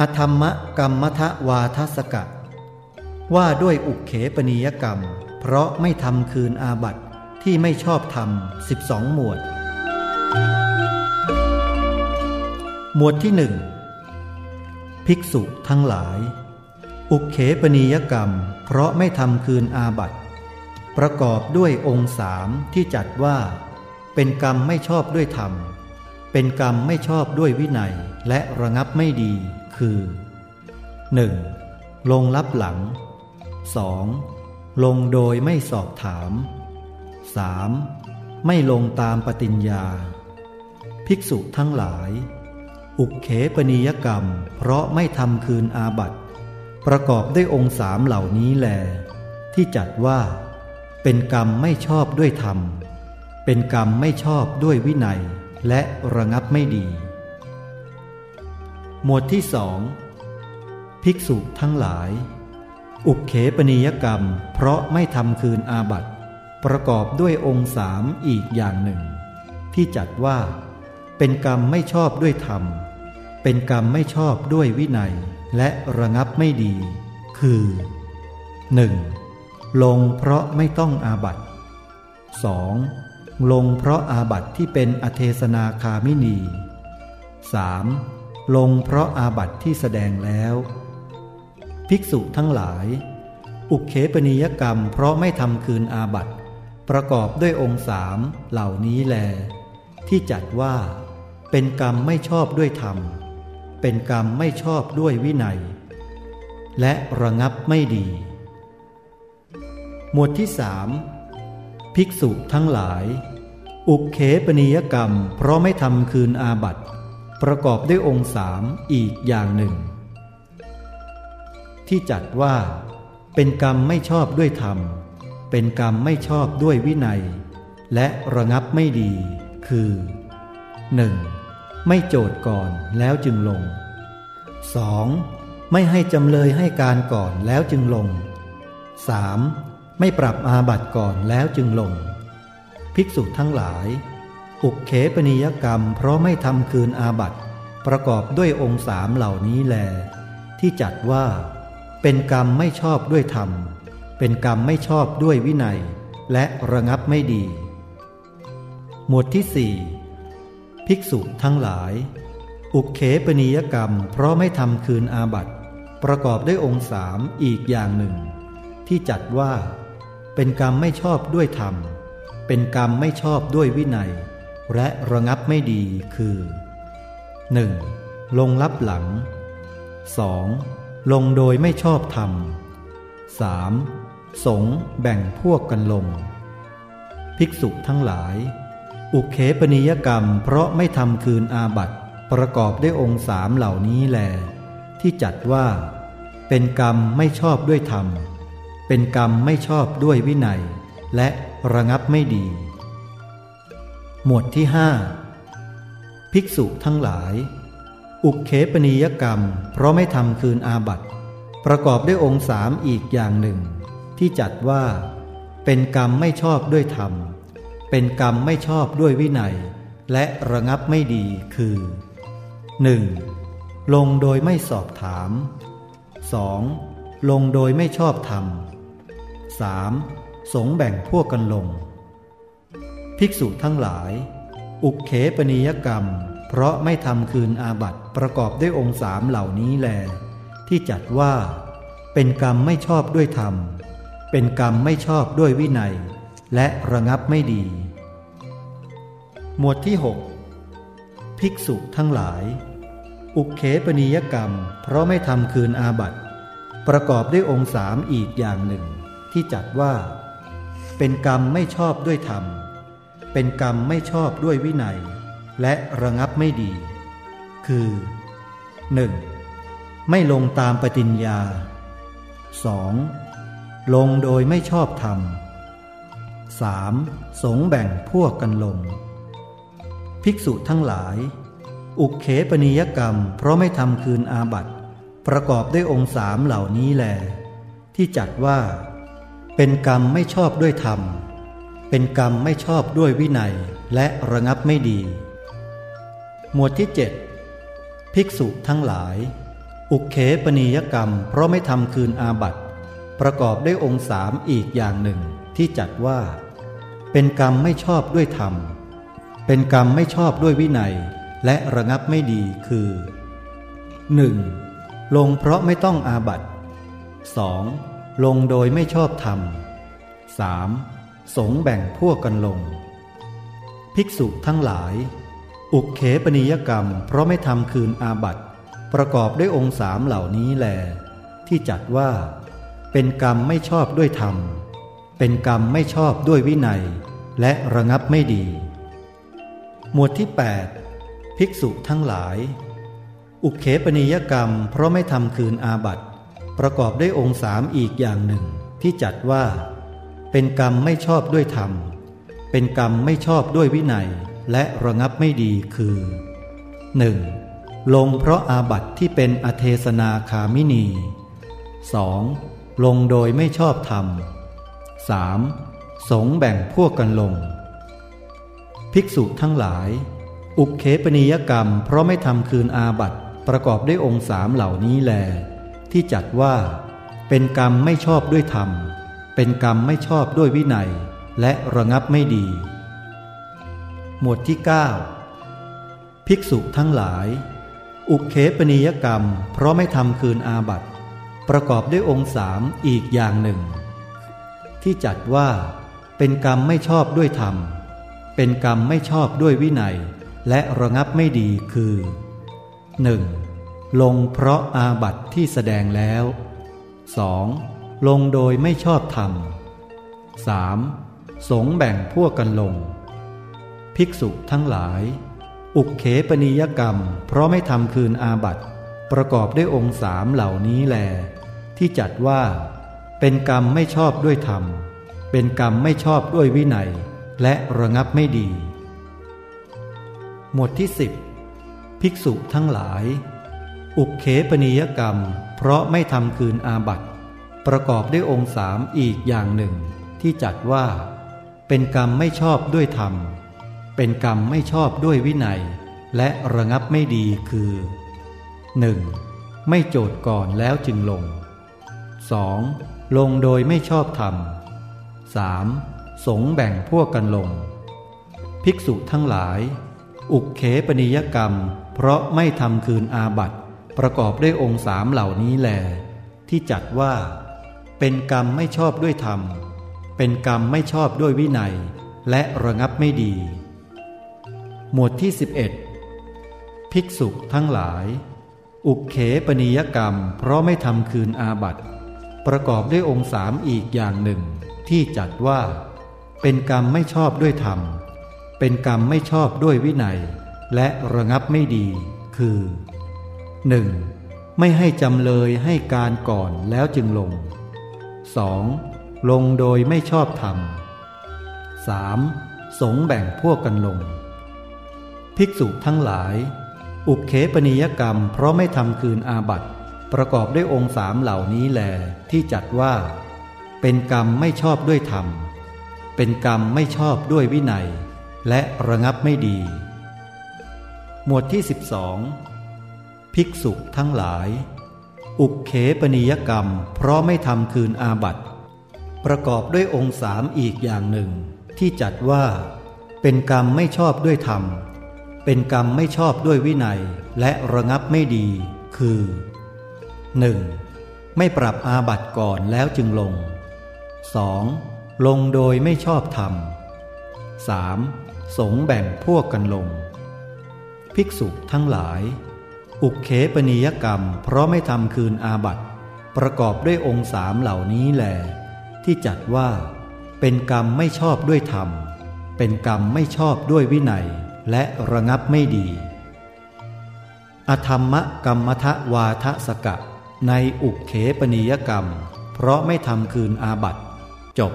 อธรรมกรรมทวาทสกะ ว่าด้วยอุเขปนิยกรรม เพราะไม่ทำคืนอาบัติที่ไม่ชอบทำสิบสองหมวด หมวดที่หนึ่งภิกษุทั้งหลาย อุเขปนิยกรรม เพราะไม่ทำคืนอาบัติประกอบด้วยองค์สามที่จัดว่า เป็นกรรมไม่ชอบด้วยธรรม เป็นกรรมไม่ชอบด้วยวินัยและระงับไม่ดี คือ 1. ลงลับหลัง 2. ลงโดยไม่สอบถาม 3. ไม่ลงตามปฏิญญา ภิกษุทั้งหลาย อุกเขปนิยกรรม เพราะไม่ทำคืนอาบัติ ประกอบด้วยองค์สามเหล่านี้แล ที่จัดว่า เป็นกรรมไม่ชอบด้วยธรรม เป็นกรรมไม่ชอบด้วยวินัย และระงับไม่ดี หมวดที่สองภิกษุทั้งหลาย อุกเขปนิยกรรม เพราะไม่ทำคืนอาบัติประกอบด้วยองค์สามอีกอย่างหนึ่ง ที่จัดว่า เป็นกรรมไม่ชอบด้วยธรรม เป็นกรรมไม่ชอบด้วยวินัย และระงับไม่ดี คือ 1. ลงเพราะไม่ต้องอาบัติ 2. ลงเพราะอาบัติที่เป็นอเทศนาคามินี 3. ลงเพราะอาบัติที่แสดงแล้ว ภิกษุทั้งหลาย อุเคปนิยกรรมเพราะไม่ทำคืนอาบัติ ประกอบด้วยองค์สามเหล่านี้แล ที่จัดว่า เป็นกรรมไม่ชอบด้วยธรรม เป็นกรรมไม่ชอบด้วยวินัย และระงับไม่ดี หมวดที่สามภิกษุทั้งหลาย อุกเขปนิยกรรม เพราะไม่ทำคืนอาบัติ ประกอบด้วยองค์สามอีกอย่างหนึ่ง ที่จัดว่า เป็นกรรมไม่ชอบด้วยธรรม เป็นกรรมไม่ชอบด้วยวินัย และระงับไม่ดี คือ 1. ไม่โจทย์ก่อนแล้วจึงลง 2. ไม่ให้จำเลยให้การก่อนแล้วจึงลง 3. ไม่ปรับอาบัติก่อนแล้วจึงลง ภิกษุทั้งหลาย อุกเขปนิยกรรมเพราะไม่ทำคืนอาบัติประกอบด้วยองค์สามเหล่านี้แล ที่จัดว่า เป็นกรรมไม่ชอบด้วยธรรม เป็นกรรมไม่ชอบด้วยวินัย และระงับไม่ดี หมวดที่สี่ภิกษุทั้งหลาย อุกเขปนิยกรรมเพราะไม่ทำคืนอาบัติประกอบด้วยองค์สามอีกอย่างหนึ่ง ที่จัดว่า เป็นกรรมไม่ชอบด้วยธรรม เป็นกรรมไม่ชอบด้วยวินัย และระงับไม่ดีคือ 1. ลงลับหลัง 2. ลงโดยไม่ชอบธรรม 3. สงแบ่งพวกกันลง ภิกษุทั้งหลาย อุเคปนิยกรรมเพราะไม่ทำคืนอาบัตประกอบด้วยองค์สามเหล่านี้แล ที่จัดว่า เป็นกรรมไม่ชอบด้วยธรรม เป็นกรรมไม่ชอบด้วยวินัย และระงับไม่ดี หมวดที่ห้าภิกษุทั้งหลาย อุเคปนิยกรรม เพราะไม่ทำคืนอาบัตประกอบด้วยองค์สามอีกอย่างหนึ่ง ที่จัดว่า เป็นกรรมไม่ชอบด้วยธรรม เป็นกรรมไม่ชอบด้วยวินัย และระงับไม่ดีคือ 1. ลงโดยไม่สอบถาม 2. ลงโดยไม่ชอบธรรม 3. สงแบ่งพวกกันลง ภิกษุทั้งหลาย อุกเขปนิยกรรม เพราะไม่ทำคืนอาบัติประกอบด้วยองค์สามเหล่านี้แล ที่จัดว่า เป็นกรรมไม่ชอบด้วยธรรม เป็นกรรมไม่ชอบด้วยวินัย และระงับไม่ดี หมวดที่ 6 ภิกษุทั้งหลาย อุเคปนิยกรรม เพราะไม่ทำคืนอาบัติ ประกอบด้วยองค์สามอีกอย่างหนึ่ง ที่จัดว่า เป็นกรรมไม่ชอบด้วยธรรม เป็นกรรมไม่ชอบด้วยวินัย และระงับไม่ดี คือ 1. ไม่ลงตามปฏิญญา 2. ลงโดยไม่ชอบธรรม 3. สงแบ่งพวกกันลง ภิกษุทั้งหลาย อุกเขปนิยกรรม เพราะไม่ทำคืนอาบัติประกอบด้วยองค์สามเหล่านี้แลที่จัดว่า เป็นกรรมไม่ชอบด้วยธรรม เป็นกรรมไม่ชอบด้วยวินัยและระงับไม่ดี หมวดที่เจ็ดภิกษุทั้งหลาย อุเคปนิยกรรม เพราะไม่ทำคืนอาบัตประกอบด้วยองค์สามอีกอย่างหนึ่งที่จัดว่า เป็นกรรมไม่ชอบด้วยธรรม เป็นกรรมไม่ชอบด้วยวินัย และระงับไม่ดีคือ 1. ลงเพราะไม่ต้องอาบัต 2. ลงโดยไม่ชอบธรรม 3. สงแบ่งพวกกันลง ภิกษุทั้งหลาย อุกเขปนิยกรรม เพราะไม่ทำคืนอาบัตประกอบด้วยองค์สามเหล่านี้แล ที่จัดว่า เป็นกรรมไม่ชอบด้วยธรรม เป็นกรรมไม่ชอบด้วยวินัย และระงับไม่ดี หมวดที่ 8 ภิกษุทั้งหลาย อุเคปนิยกรรม เพราะไม่ทำคืนอาบัตประกอบด้วยองค์สามอีกอย่างหนึ่ง ที่จัดว่า เป็นกรรมไม่ชอบด้วยธรรม เป็นกรรมไม่ชอบด้วยวินัย และระงับไม่ดีคือ 1. ลงเพราะอาบัตที่เป็นอเทศนาคามินี 2. ลงโดยไม่ชอบธรรม 3. สงแบ่งพวกกันลง ภิกษุทั้งหลาย อุเคปนิยกรรมเพราะไม่ทำคืนอาบัตประกอบด้วยองค์สามเหล่านี้แล ที่จัดว่า เป็นกรรมไม่ชอบด้วยธรรม เป็นกรรมไม่ชอบด้วยวินัย และระงับไม่ดี หมวดที่ 9 ภิกษุทั้งหลาย อุเคปนิยกรรม เพราะไม่ทำคืนอาบัตประกอบด้วยองค์สามอีกอย่างหนึ่ง ที่จัดว่าเป็นกรรมไม่ชอบด้วยธรรม เป็นกรรมไม่ชอบด้วยวินัย และระงับไม่ดีคือ 1. ลงเพราะอาบัติที่แสดงแล้ว 2. ลงโดยไม่ชอบธรรม 3. สงแบ่งพวกกันลง ภิกษุทั้งหลาย อุกเขปนิยกรรม เพราะไม่ทำคืนอาบัติ ประกอบด้วยองค์สามเหล่านี้แล ที่จัดว่า เป็นกรรมไม่ชอบด้วยธรรม เป็นกรรมไม่ชอบด้วยวินัย และระงับไม่ดี หมวดที่สิบภิกษุทั้งหลาย อุกเขปนิยกรรม เพราะไม่ทำคืนอาบัติ ประกอบด้วยองค์สามอีกอย่างหนึ่ง ที่จัดว่า เป็นกรรมไม่ชอบด้วยธรรม เป็นกรรมไม่ชอบด้วยวินัย และระงับไม่ดีคือ 1. ไม่โจทย์ก่อนแล้วจึงลง 2. ลงโดยไม่ชอบธรรม 3. สงแบ่งพวกกันลง ภิกษุทั้งหลาย อุกเขปนิยกรรม เพราะไม่ทำคืนอาบัตประกอบด้วยองค์สามเหล่านี้แลที่จัดว่า เป็นกรรมไม่ชอบด้วยธรรม เป็นกรรมไม่ชอบด้วยวินัย และระงับไม่ดี หมวดที่ 11 ภิกษุทั้งหลาย อุกเขปนิยกรรม เพราะไม่ทำคืนอาบัตประกอบด้วยองค์สามอีกอย่างหนึ่ง ที่จัดว่า เป็นกรรมไม่ชอบด้วยธรรม เป็นกรรมไม่ชอบด้วยวินัย และระงับไม่ดี คือ 1. ไม่ให้จำเลยให้การก่อนแล้วจึงลง 2. ลงโดยไม่ชอบธรรม 3. สงแบ่งพวกกันลง ภิกษุทั้งหลาย อุกเขปนิยกรรมเพราะไม่ทำคืนอาบัตประกอบด้วยองค์สามเหล่านี้แลที่จัดว่า เป็นกรรมไม่ชอบด้วยธรรม เป็นกรรมไม่ชอบด้วยวินัย และระงับไม่ดี หมวดที่ 12 ภิกษุทั้งหลาย อุกเขปนิยกรรม เพราะไม่ทำคืนอาบัตประกอบด้วยองค์สามอีกอย่างหนึ่ง ที่จัดว่า เป็นกรรมไม่ชอบด้วยธรรม เป็นกรรมไม่ชอบด้วยวินัย และระงับไม่ดี คือ 1. ไม่ปรับอาบัติก่อนแล้วจึงลง 2. ลงโดยไม่ชอบธรรม 3. สงแบ่งพวกกันลง ภิกษุทั้งหลาย อุกเขปนิยกรรม เพราะไม่ทำคืนอาบัติ ประกอบด้วยองค์สามเหล่านี้แหลที่จัดว่า เป็นกรรมไม่ชอบด้วยธรรม เป็นกรรมไม่ชอบด้วยวินัย และระงับไม่ดี อธรรมกรรมทวาทสกะ ในอุกเขปนิยกรรม เพราะไม่ทำคืนอาบัติ จบ